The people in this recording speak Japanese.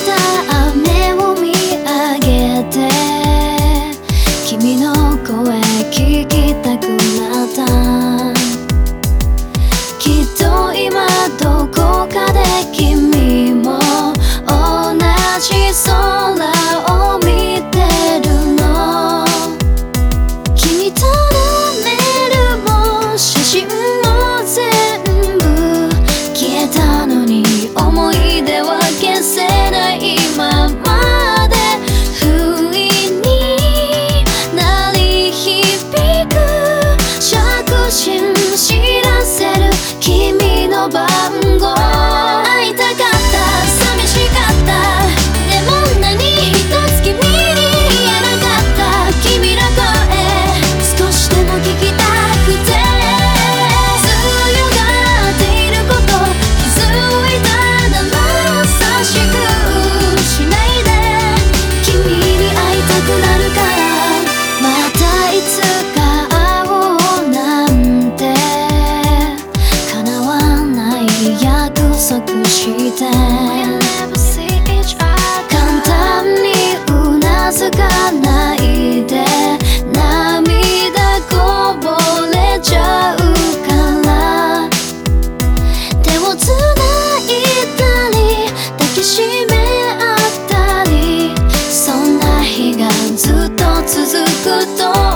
た雨を見上げて君の知らせる君の番号続くと